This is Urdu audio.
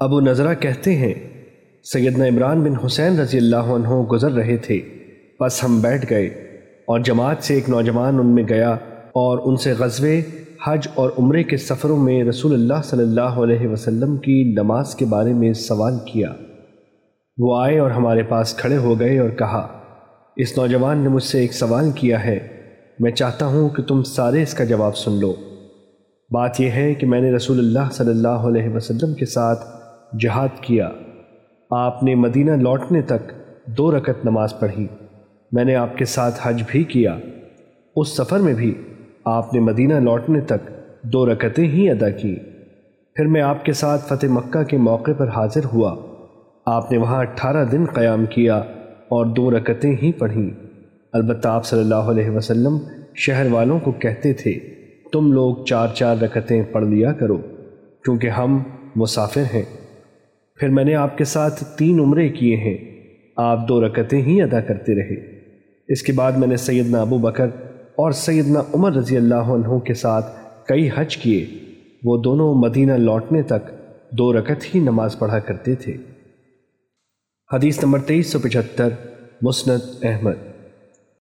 ابو نظرہ کہتے ہیں، سیدنا عمران بن حسین رضی اللہ عنہ گزر رہے تھے، بس ہم بیٹھ گئے اور جماعت سے ایک نوجوان ان میں گیا اور ان سے غزوے، حج اور عمرے کے سفروں میں رسول اللہ صلی اللہ علیہ وسلم کی نماز کے بارے میں سوال کیا۔ وہ آئے اور ہمارے پاس کھڑے ہو گئے اور کہا، اس نوجوان نے مجھ سے ایک سوال کیا ہے، میں چاہتا ہوں کہ تم سارے اس کا جواب سن لو۔ بات یہ ہے کہ میں نے رسول اللہ صلی اللہ علیہ وسلم کے ساتھ جہاد کیا۔ آپ نے مدینہ لوٹنے تک دو رکت نماز پڑھی۔ میں نے آپ کے ساتھ حج بھی کیا۔ اس سفر میں بھی آپ نے مدینہ لوٹنے تک دو رکتیں ہی ادا کی۔ پھر میں آپ کے ساتھ فتح مکہ کے موقع پر حاضر ہوا۔ آپ نے وہاں اٹھارہ دن قیام کیا اور دو رکتیں ہی پڑھیں البتہ آپ صلی اللہ علیہ وسلم شہر والوں کو کہتے تھے، تم لوگ چار چار رکتیں پڑھ لیا کرو، کیونکہ ہم مسافر ہیں۔ پھر میں نے آپ کے ساتھ تین عمرے کیے ہیں۔ آپ دو رکتیں ہی ادا کرتے رہے۔ اس کے بعد میں نے سیدنا ابو بکر اور سیدنا عمر رضی اللہ عنہ کے ساتھ کئی حج کیے۔ وہ دونوں مدینہ لوٹنے تک دو رکت ہی نماز پڑھا کرتے تھے۔ حدیث نمبر تیئیس سو پچہتر، مسند احمد۔